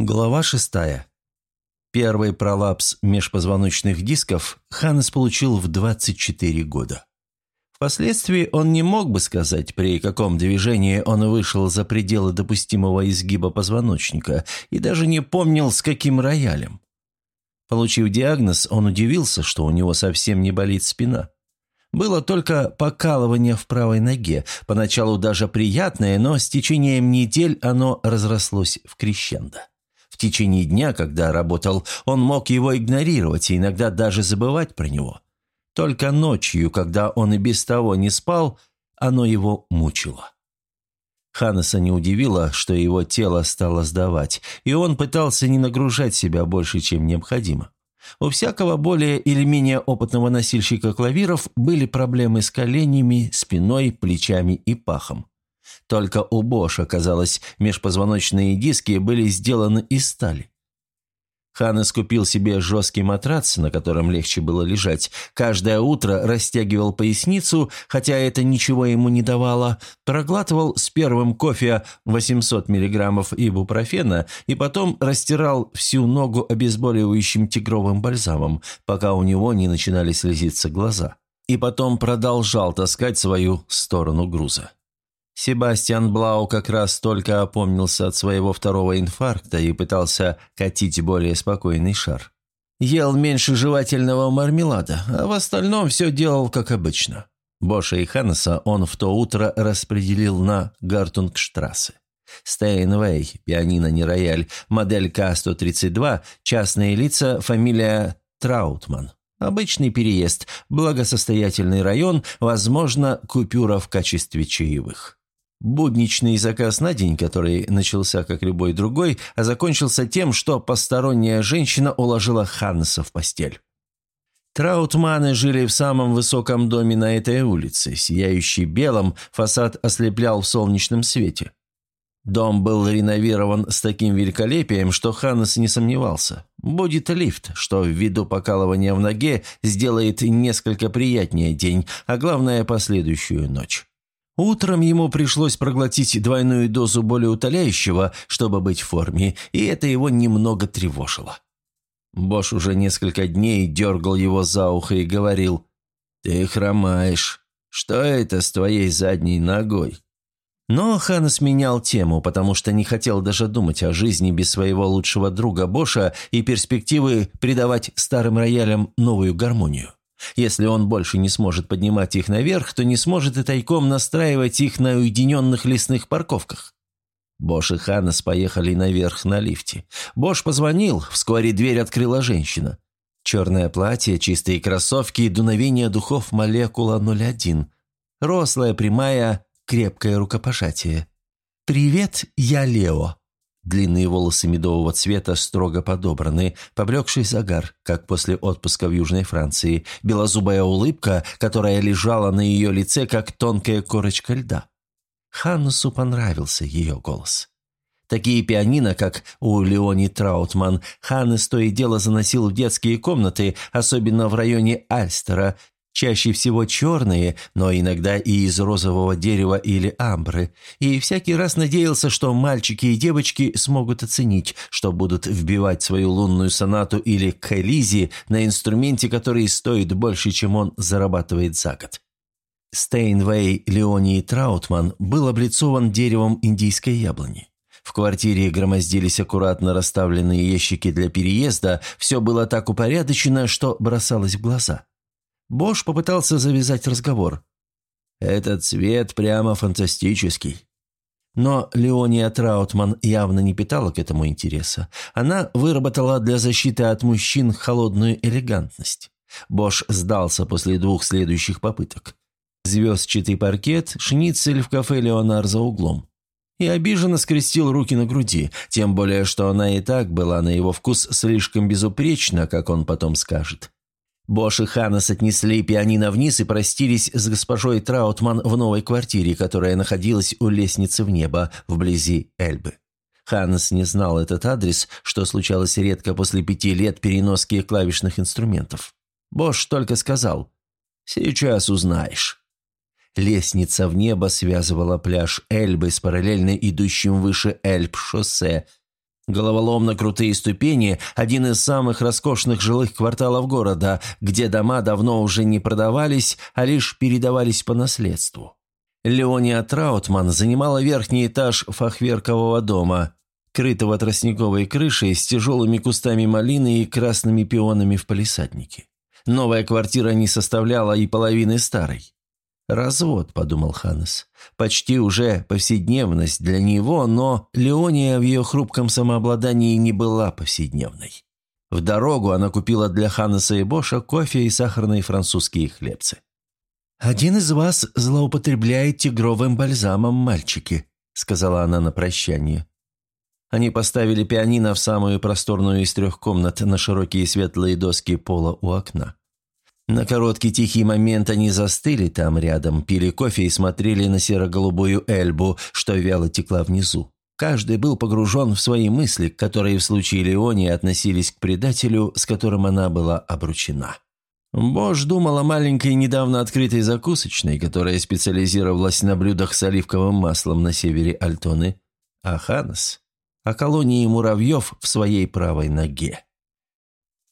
Глава шестая. Первый пролапс межпозвоночных дисков Ханнес получил в 24 года. Впоследствии он не мог бы сказать, при каком движении он вышел за пределы допустимого изгиба позвоночника, и даже не помнил, с каким роялем. Получив диагноз, он удивился, что у него совсем не болит спина. Было только покалывание в правой ноге, поначалу даже приятное, но с течением недель оно разрослось в крещендо. В течение дня, когда работал, он мог его игнорировать и иногда даже забывать про него. Только ночью, когда он и без того не спал, оно его мучило. Ханнеса не удивило, что его тело стало сдавать, и он пытался не нагружать себя больше, чем необходимо. У всякого более или менее опытного носильщика клавиров были проблемы с коленями, спиной, плечами и пахом. Только у Боша, казалось, межпозвоночные диски были сделаны из стали. Ханнес купил себе жесткий матрац, на котором легче было лежать. Каждое утро растягивал поясницу, хотя это ничего ему не давало. Проглатывал с первым кофе 800 мг ибупрофена и потом растирал всю ногу обезболивающим тигровым бальзамом, пока у него не начинали слезиться глаза. И потом продолжал таскать свою сторону груза. Себастьян Блау как раз только опомнился от своего второго инфаркта и пытался катить более спокойный шар. Ел меньше жевательного мармелада, а в остальном все делал как обычно. Боша и Ханнеса он в то утро распределил на Гартунгштрассе. Стейнвей, пианино не рояль, модель К-132, частные лица, фамилия Траутман. Обычный переезд, благосостоятельный район, возможно, купюра в качестве чаевых. Будничный заказ на день, который начался как любой другой, а закончился тем, что посторонняя женщина уложила Ханнеса в постель. Траутманы жили в самом высоком доме на этой улице, сияющий белым, фасад ослеплял в солнечном свете. Дом был реновирован с таким великолепием, что Ханнес не сомневался. Будет лифт, что ввиду покалывания в ноге сделает несколько приятнее день, а главное – последующую ночь. Утром ему пришлось проглотить двойную дозу болеутоляющего, чтобы быть в форме, и это его немного тревожило. Бош уже несколько дней дергал его за ухо и говорил, «Ты хромаешь. Что это с твоей задней ногой?» Но Ханнес менял тему, потому что не хотел даже думать о жизни без своего лучшего друга Боша и перспективы придавать старым роялям новую гармонию. Если он больше не сможет поднимать их наверх, то не сможет и тайком настраивать их на уединенных лесных парковках. Бош и Ханнес поехали наверх на лифте. Бош позвонил, вскоре дверь открыла женщина. Черное платье, чистые кроссовки и дуновение духов молекула 01. Рослая, прямая, крепкое рукопожатие. «Привет, я Лео», Длинные волосы медового цвета строго подобраны, поблекший загар, как после отпуска в Южной Франции, белозубая улыбка, которая лежала на ее лице, как тонкая корочка льда. Ханнусу понравился ее голос. Такие пианино, как у Леони Траутман, Ханнес то и дело заносил в детские комнаты, особенно в районе Альстера, чаще всего черные, но иногда и из розового дерева или амбры, и всякий раз надеялся, что мальчики и девочки смогут оценить, что будут вбивать свою лунную сонату или кэлизи на инструменте, который стоит больше, чем он зарабатывает за год. Стейнвей Леонии Траутман был облицован деревом индийской яблони. В квартире громоздились аккуратно расставленные ящики для переезда, все было так упорядочено, что бросалось в глаза. Бош попытался завязать разговор. «Этот цвет прямо фантастический». Но Леония Траутман явно не питала к этому интереса. Она выработала для защиты от мужчин холодную элегантность. Бош сдался после двух следующих попыток. Звездчатый паркет, шницель в кафе «Леонар» за углом. И обиженно скрестил руки на груди, тем более, что она и так была на его вкус слишком безупречна, как он потом скажет. Бош и Ханнес отнесли пианино вниз и простились с госпожой Траутман в новой квартире, которая находилась у лестницы в небо, вблизи Эльбы. Ханнес не знал этот адрес, что случалось редко после пяти лет переноски клавишных инструментов. Бош только сказал «Сейчас узнаешь». Лестница в небо связывала пляж Эльбы с параллельно идущим выше Эльб шоссе, Головоломно крутые ступени – один из самых роскошных жилых кварталов города, где дома давно уже не продавались, а лишь передавались по наследству. Леония Траутман занимала верхний этаж фахверкового дома, крытого тростниковой крышей с тяжелыми кустами малины и красными пионами в палисаднике. Новая квартира не составляла и половины старой. «Развод», — подумал Ханнес. «Почти уже повседневность для него, но Леония в ее хрупком самообладании не была повседневной. В дорогу она купила для Ханнеса и Боша кофе и сахарные французские хлебцы. «Один из вас злоупотребляет тигровым бальзамом, мальчики», — сказала она на прощание. Они поставили пианино в самую просторную из трех комнат на широкие светлые доски пола у окна. На короткий тихий момент они застыли там рядом, пили кофе и смотрели на серо-голубую эльбу, что вяло текла внизу. Каждый был погружен в свои мысли, которые в случае Леони относились к предателю, с которым она была обручена. Бош думал о маленькой недавно открытой закусочной, которая специализировалась на блюдах с оливковым маслом на севере Альтоны, а Ханес – о колонии муравьев в своей правой ноге.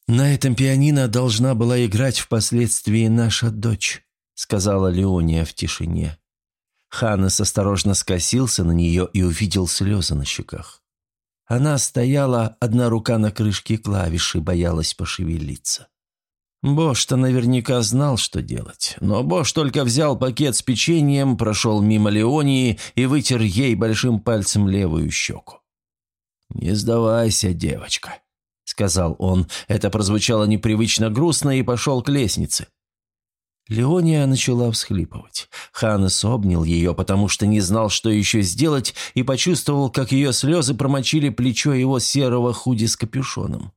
«На этом пианино должна была играть впоследствии наша дочь», — сказала Леония в тишине. Ханнес осторожно скосился на нее и увидел слезы на щеках. Она стояла, одна рука на крышке клавиши, боялась пошевелиться. Бош-то наверняка знал, что делать, но Бош только взял пакет с печеньем, прошел мимо Леонии и вытер ей большим пальцем левую щеку. «Не сдавайся, девочка», сказал он. Это прозвучало непривычно грустно и пошел к лестнице. Леония начала всхлипывать. Ханнес обнял ее, потому что не знал, что еще сделать, и почувствовал, как ее слезы промочили плечо его серого худи с капюшоном.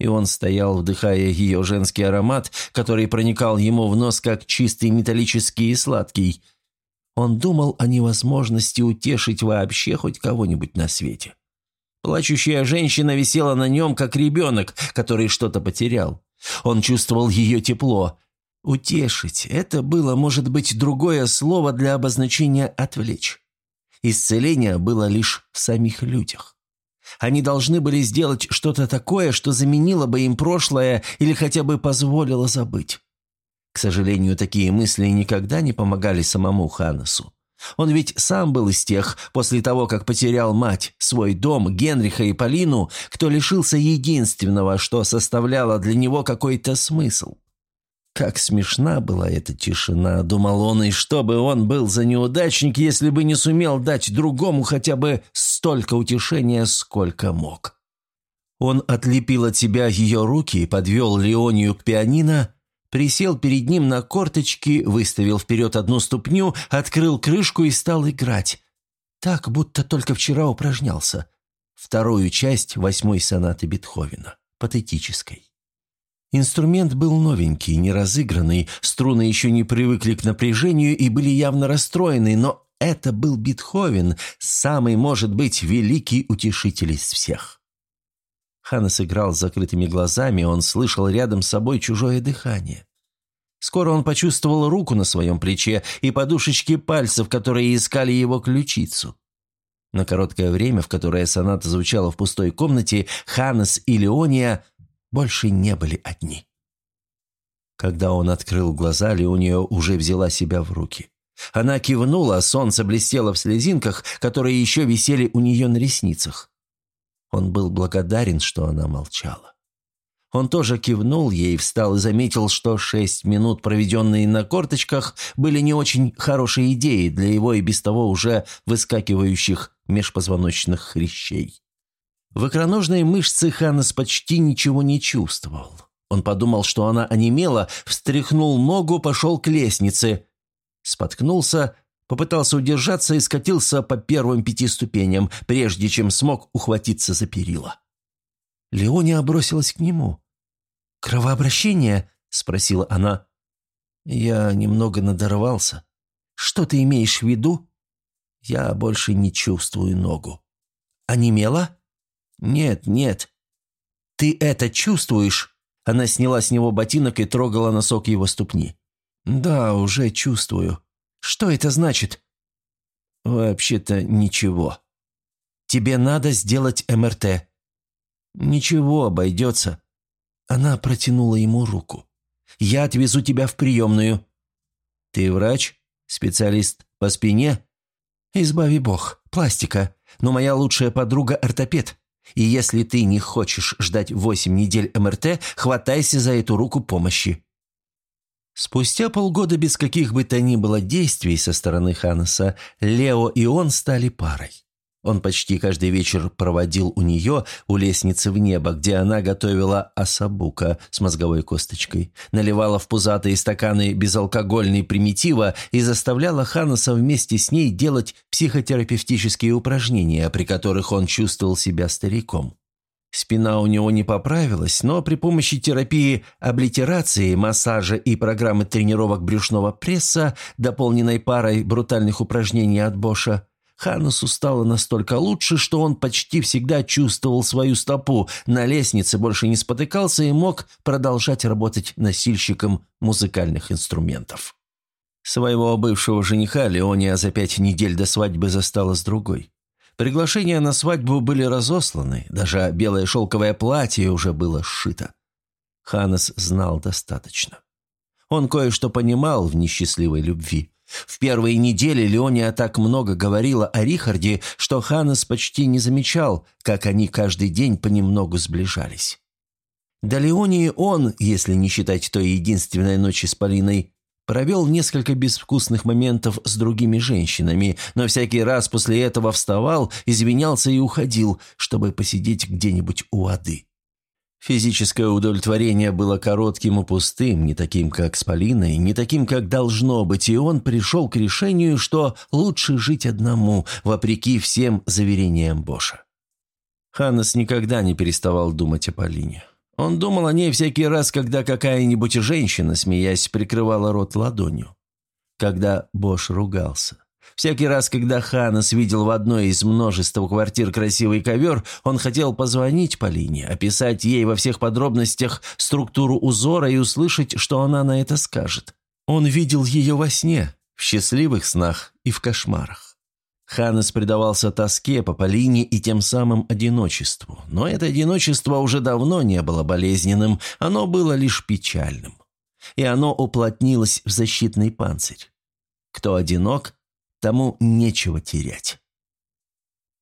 И он стоял, вдыхая ее женский аромат, который проникал ему в нос, как чистый металлический и сладкий. Он думал о невозможности утешить вообще хоть кого-нибудь на свете. Плачущая женщина висела на нем, как ребенок, который что-то потерял. Он чувствовал ее тепло. Утешить – это было, может быть, другое слово для обозначения «отвлечь». Исцеление было лишь в самих людях. Они должны были сделать что-то такое, что заменило бы им прошлое или хотя бы позволило забыть. К сожалению, такие мысли никогда не помогали самому Ханнесу. Он ведь сам был из тех, после того, как потерял мать, свой дом, Генриха и Полину, кто лишился единственного, что составляло для него какой-то смысл. Как смешна была эта тишина, думал он, и что бы он был за неудачник, если бы не сумел дать другому хотя бы столько утешения, сколько мог. Он отлепил от себя ее руки, подвел Леонию к пианино, присел перед ним на корточки, выставил вперед одну ступню, открыл крышку и стал играть. Так, будто только вчера упражнялся. Вторую часть восьмой сонаты Бетховена, патетической. Инструмент был новенький, не разыгранный, струны еще не привыкли к напряжению и были явно расстроены, но это был Бетховен, самый, может быть, великий утешитель из всех. Ханнес играл с закрытыми глазами, он слышал рядом с собой чужое дыхание. Скоро он почувствовал руку на своем плече и подушечки пальцев, которые искали его ключицу. На короткое время, в которое соната звучала в пустой комнате, Ханнес и Леония больше не были одни. Когда он открыл глаза, Леония уже взяла себя в руки. Она кивнула, солнце блестело в слезинках, которые еще висели у нее на ресницах. Он был благодарен, что она молчала. Он тоже кивнул ей, встал и заметил, что шесть минут, проведенные на корточках, были не очень хорошей идеей для его и без того уже выскакивающих межпозвоночных хрящей. В икроножной мышце Ханнес почти ничего не чувствовал. Он подумал, что она онемела, встряхнул ногу, пошел к лестнице. Споткнулся, Попытался удержаться и скатился по первым пяти ступеням, прежде чем смог ухватиться за перила. Леония бросилась к нему. «Кровообращение?» – спросила она. «Я немного надорвался. Что ты имеешь в виду?» «Я больше не чувствую ногу». «Онемела?» «Нет, нет». «Ты это чувствуешь?» Она сняла с него ботинок и трогала носок его ступни. «Да, уже чувствую. Что это значит?» «Вообще-то ничего». Тебе надо сделать МРТ». «Ничего, обойдется». Она протянула ему руку. «Я отвезу тебя в приемную». «Ты врач? Специалист по спине?» «Избави бог, пластика. Но моя лучшая подруга – ортопед. И если ты не хочешь ждать восемь недель МРТ, хватайся за эту руку помощи». Спустя полгода без каких бы то ни было действий со стороны Ханнеса, Лео и он стали парой. Он почти каждый вечер проводил у нее у лестницы в небо, где она готовила асабука с мозговой косточкой, наливала в пузатые стаканы безалкогольный примитива и заставляла Ханнеса вместе с ней делать психотерапевтические упражнения, при которых он чувствовал себя стариком. Спина у него не поправилась, но при помощи терапии облитерации, массажа и программы тренировок брюшного пресса, дополненной парой брутальных упражнений от Боша, Ханусу стало настолько лучше, что он почти всегда чувствовал свою стопу, на лестнице больше не спотыкался и мог продолжать работать носильщиком музыкальных инструментов. Своего бывшего жениха Леония за пять недель до свадьбы застала с другой. Приглашения на свадьбу были разосланы, даже белое шелковое платье уже было сшито. Ханес знал достаточно. Он кое-что понимал в несчастливой любви. В первые недели Леония так много говорила о Рихарде, что Ханнес почти не замечал, как они каждый день понемногу сближались. До Леонии он, если не считать той единственной ночи с Полиной, провел несколько безвкусных моментов с другими женщинами, но всякий раз после этого вставал, извинялся и уходил, чтобы посидеть где-нибудь у воды. Физическое удовлетворение было коротким и пустым, не таким, как с Полиной, не таким, как должно быть, и он пришел к решению, что лучше жить одному, вопреки всем заверениям Боша. Ханнес никогда не переставал думать о Полине. Он думал о ней всякий раз, когда какая-нибудь женщина, смеясь, прикрывала рот ладонью. Когда Бош ругался. Всякий раз, когда Ханес видел в одной из множества квартир красивый ковер, он хотел позвонить Полине, описать ей во всех подробностях структуру узора и услышать, что она на это скажет. Он видел ее во сне, в счастливых снах и в кошмарах. Ханес предавался тоске по Полине и тем самым одиночеству. Но это одиночество уже давно не было болезненным, оно было лишь печальным. И оно уплотнилось в защитный панцирь. Кто одинок, Тому нечего терять.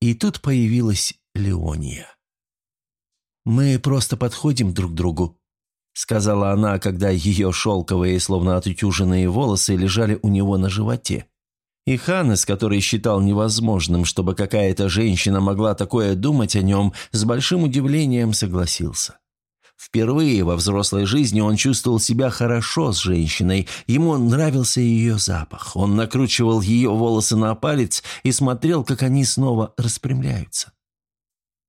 И тут появилась Леония. «Мы просто подходим друг к другу», — сказала она, когда ее шелковые, словно отутюженные волосы лежали у него на животе. И Ханнес, который считал невозможным, чтобы какая-то женщина могла такое думать о нем, с большим удивлением согласился. Впервые во взрослой жизни он чувствовал себя хорошо с женщиной, ему нравился ее запах. Он накручивал ее волосы на палец и смотрел, как они снова распрямляются.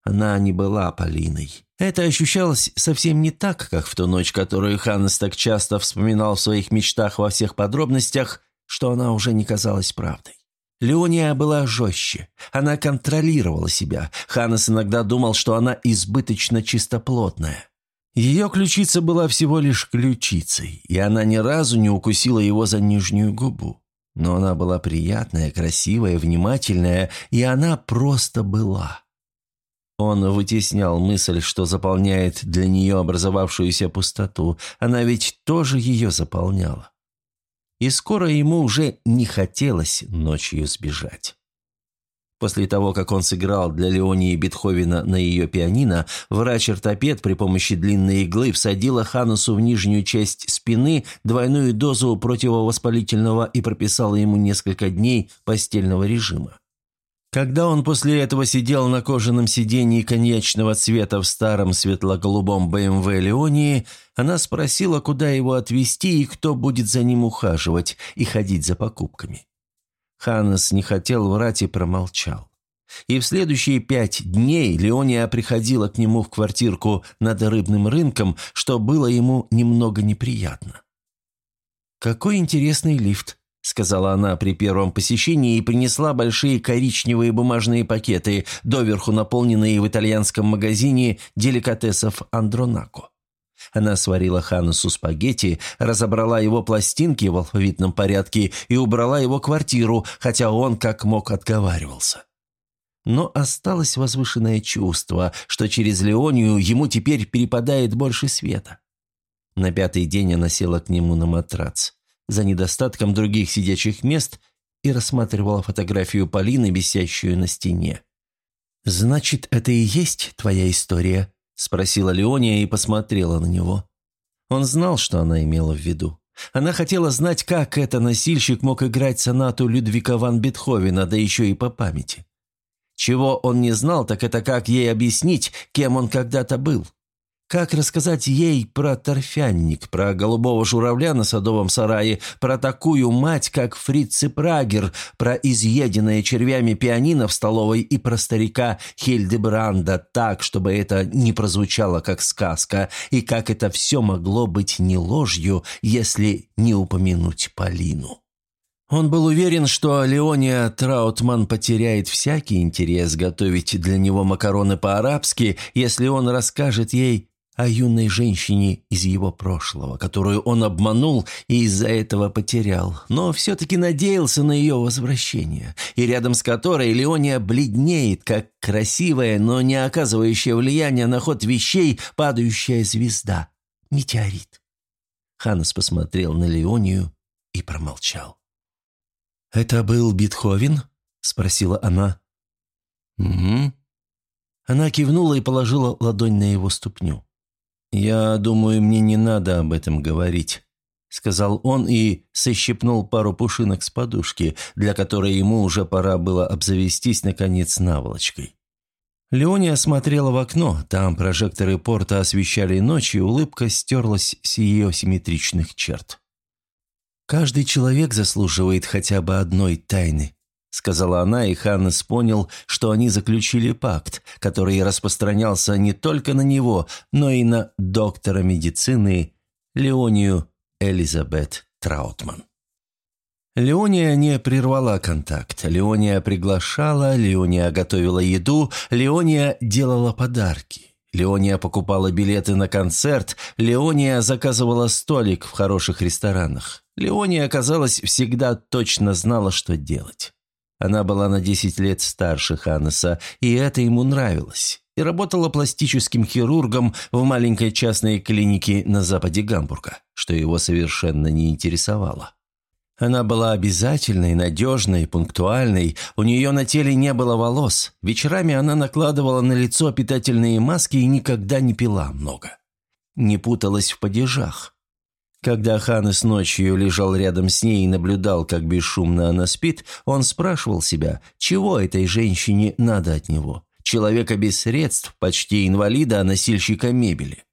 Она не была Полиной. Это ощущалось совсем не так, как в ту ночь, которую Ханнес так часто вспоминал в своих мечтах во всех подробностях, что она уже не казалась правдой. Леония была жестче. Она контролировала себя. Ханнес иногда думал, что она избыточно чистоплотная. Ее ключица была всего лишь ключицей, и она ни разу не укусила его за нижнюю губу. Но она была приятная, красивая, внимательная, и она просто была. Он вытеснял мысль, что заполняет для нее образовавшуюся пустоту. Она ведь тоже ее заполняла. И скоро ему уже не хотелось ночью сбежать. После того, как он сыграл для Леонии Бетховена на ее пианино, врач-ортопед при помощи длинной иглы всадила Ханусу в нижнюю часть спины двойную дозу противовоспалительного и прописала ему несколько дней постельного режима. Когда он после этого сидел на кожаном сиденье коньячного цвета в старом светло-голубом БМВ Леонии, она спросила, куда его отвезти и кто будет за ним ухаживать и ходить за покупками. Ханнес не хотел врать и промолчал. И в следующие пять дней Леония приходила к нему в квартирку над рыбным рынком, что было ему немного неприятно. «Какой интересный лифт», — сказала она при первом посещении и принесла большие коричневые бумажные пакеты, доверху наполненные в итальянском магазине деликатесов Андронако. Она сварила Ханусу спагетти, разобрала его пластинки в алфавитном порядке и убрала его квартиру, хотя он как мог отговаривался. но осталось возвышенное чувство, что через Леонию ему теперь перепадает больше света. На пятый день она села к нему на матрац, за недостатком других сидячих мест, и рассматривала фотографию Полины, висящую на стене. «Значит, это и есть твоя история?» – спросила Леония и посмотрела на него. Он знал, что она имела в виду. Она хотела знать, как это носильщик мог играть сонату Людвига ван Бетховена, да еще и по памяти. Чего он не знал, так это как ей объяснить, кем он когда-то был. Как рассказать ей про торфянник, про голубого журавля на садовом сарае, про такую мать, как Фриц Прагер, про изъеденное червями пианино в столовой и про старика Хильдебранда так, чтобы это не прозвучало как сказка, и как это все могло быть не ложью, если не упомянуть Полину. Он был уверен, что Леония Траутман потеряет всякий интерес готовить для него макароны по-арабски, если он расскажет ей о юной женщине из его прошлого, которую он обманул и из-за этого потерял, но все-таки надеялся на ее возвращение, и рядом с которой Леония бледнеет, как красивая, но не оказывающая влияния на ход вещей падающая звезда, метеорит. Ханнес посмотрел на Леонию и промолчал. «Это был Бетховен?» – спросила она. «Угу». Она кивнула и положила ладонь на его ступню. «Я думаю, мне не надо об этом говорить», — сказал он и сощипнул пару пушинок с подушки, для которой ему уже пора было обзавестись, наконец, наволочкой. Леония смотрела в окно, там прожекторы порта освещали ночь, и улыбка стерлась с ее симметричных черт. «Каждый человек заслуживает хотя бы одной тайны», сказала она, и Ханнес понял, что они заключили пакт, который распространялся не только на него, но и на доктора медицины Леонию Элизабет Траутман. Леония не прервала контакт. Леония приглашала, Леония готовила еду, Леония делала подарки. Леония покупала билеты на концерт, Леония заказывала столик в хороших ресторанах. Леония, казалось, всегда точно знала, что делать. Она была на 10 лет старше Ханнеса, и это ему нравилось. И работала пластическим хирургом в маленькой частной клинике на западе Гамбурга, что его совершенно не интересовало. Она была обязательной, надежной, пунктуальной, у нее на теле не было волос, вечерами она накладывала на лицо питательные маски и никогда не пила много. Не путалась в падежах. Когда Ханес ночью лежал рядом с ней и наблюдал, как бесшумно она спит, он спрашивал себя, чего этой женщине надо от него. Человека без средств, почти инвалида, а носильщика мебели.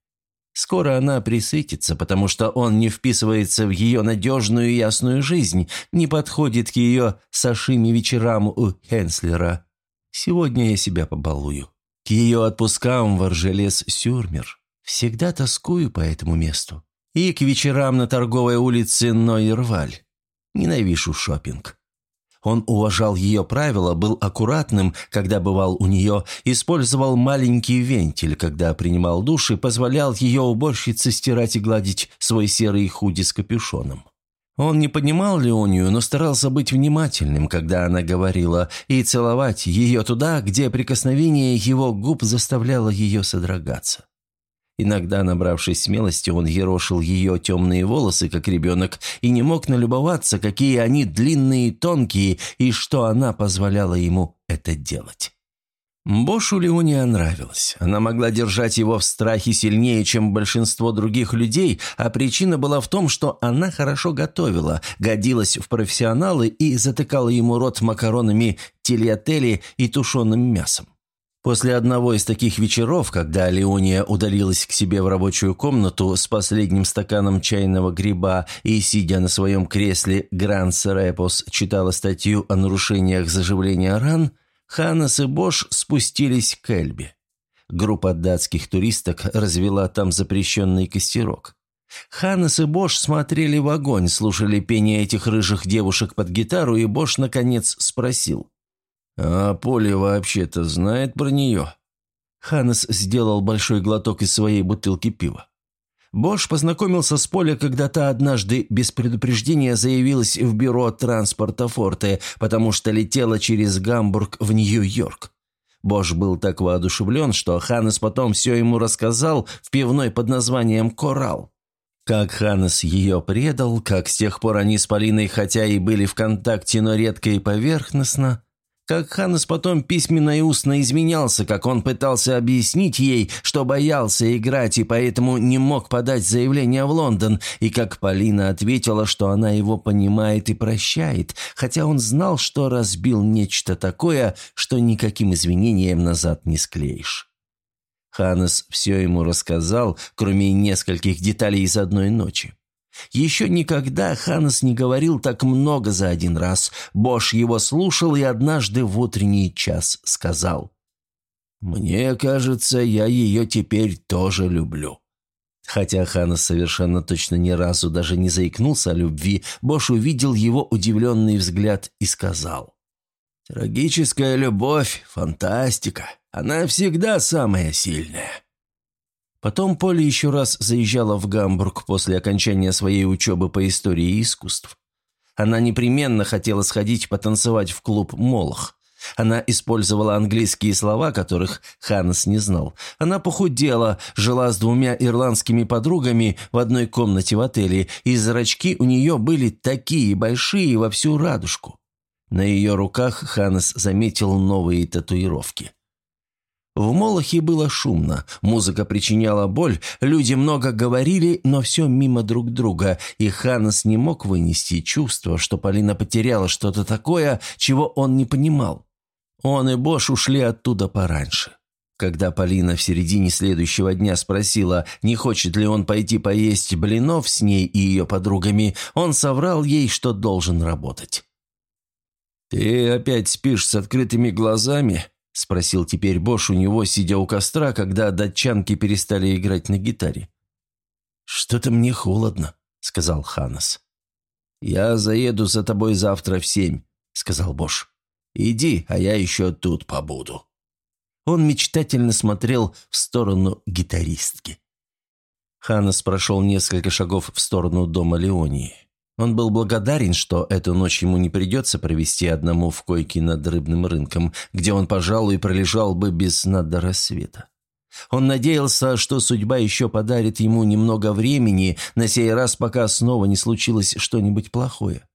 Скоро она присытится, потому что он не вписывается в ее надежную и ясную жизнь, не подходит к ее сашими вечерам у Хенслера. Сегодня я себя побалую. К ее отпускам в Аржелес-Сюрмер. Всегда тоскую по этому месту и к вечерам на торговой улице Нойерваль. Ненавижу шопинг. Он уважал ее правила, был аккуратным, когда бывал у нее, использовал маленький вентиль, когда принимал душ и позволял ее уборщице стирать и гладить свой серый худи с капюшоном. Он не понимал Леонию, но старался быть внимательным, когда она говорила, и целовать ее туда, где прикосновение его губ заставляло ее содрогаться. Иногда, набравшись смелости, он ерошил ее темные волосы, как ребенок, и не мог налюбоваться, какие они длинные и тонкие, и что она позволяла ему это делать. Бошу Леония нравилась. Она могла держать его в страхе сильнее, чем большинство других людей, а причина была в том, что она хорошо готовила, годилась в профессионалы и затыкала ему рот макаронами тельятели и тушеным мясом. После одного из таких вечеров, когда Леония удалилась к себе в рабочую комнату с последним стаканом чайного гриба и, сидя на своем кресле, Гранс Репос читала статью о нарушениях заживления ран, Ханнес и Бош спустились к Эльбе. Группа датских туристок развела там запрещенный костерок. Ханнес и Бош смотрели в огонь, слушали пение этих рыжих девушек под гитару, и Бош, наконец, спросил – «А Поле вообще-то знает про нее?» Ханнес сделал большой глоток из своей бутылки пива. Бош познакомился с Поле, когда та однажды без предупреждения заявилась в бюро транспорта Форте, потому что летела через Гамбург в Нью-Йорк. Бош был так воодушевлен, что Ханнес потом все ему рассказал в пивной под названием «Коралл». Как Ханнес ее предал, как с тех пор они с Полиной хотя и были в контакте, но редко и поверхностно, как Ханнес потом письменно и устно изменялся, как он пытался объяснить ей, что боялся играть и поэтому не мог подать заявление в Лондон, и как Полина ответила, что она его понимает и прощает, хотя он знал, что разбил нечто такое, что никаким извинением назад не склеишь. Ханнес все ему рассказал, кроме нескольких деталей из одной ночи. Еще никогда Ханнес не говорил так много за один раз. Бош его слушал и однажды в утренний час сказал. «Мне кажется, я ее теперь тоже люблю». Хотя Ханнес совершенно точно ни разу даже не заикнулся о любви, Бош увидел его удивленный взгляд и сказал. «Трагическая любовь, фантастика. Она всегда самая сильная. Потом Поля еще раз заезжала в Гамбург после окончания своей учебы по истории искусств. Она непременно хотела сходить потанцевать в клуб «Молох». Она использовала английские слова, которых Ханнес не знал. Она похудела, жила с двумя ирландскими подругами в одной комнате в отеле, и зрачки у нее были такие большие во всю радужку. На ее руках Ханнес заметил новые татуировки. В Молохе было шумно, музыка причиняла боль, люди много говорили, но все мимо друг друга, и Ханнес не мог вынести чувство, что Полина потеряла что-то такое, чего он не понимал. Он и Бош ушли оттуда пораньше. Когда Полина в середине следующего дня спросила, не хочет ли он пойти поесть блинов с ней и ее подругами, он соврал ей, что должен работать. «Ты опять спишь с открытыми глазами?» – спросил теперь Бош у него, сидя у костра, когда датчанки перестали играть на гитаре. «Что-то мне холодно», – сказал Ханас. «Я заеду за тобой завтра в семь», – сказал Бош. «Иди, а я еще тут побуду». Он мечтательно смотрел в сторону гитаристки. Ханас прошел несколько шагов в сторону дома Леонии. Он был благодарен, что эту ночь ему не придется провести одному в койке над рыбным рынком, где он, пожалуй, пролежал бы без сна до рассвета. Он надеялся, что судьба еще подарит ему немного времени, на сей раз, пока снова не случилось что-нибудь плохое.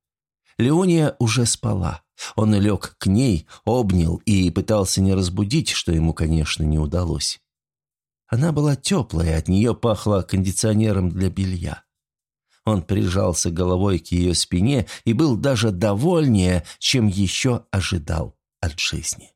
Леония уже спала. Он лег к ней, обнял и пытался не разбудить, что ему, конечно, не удалось. Она была теплая, от нее пахло кондиционером для белья. Он прижался головой к ее спине и был даже довольнее, чем еще ожидал от жизни.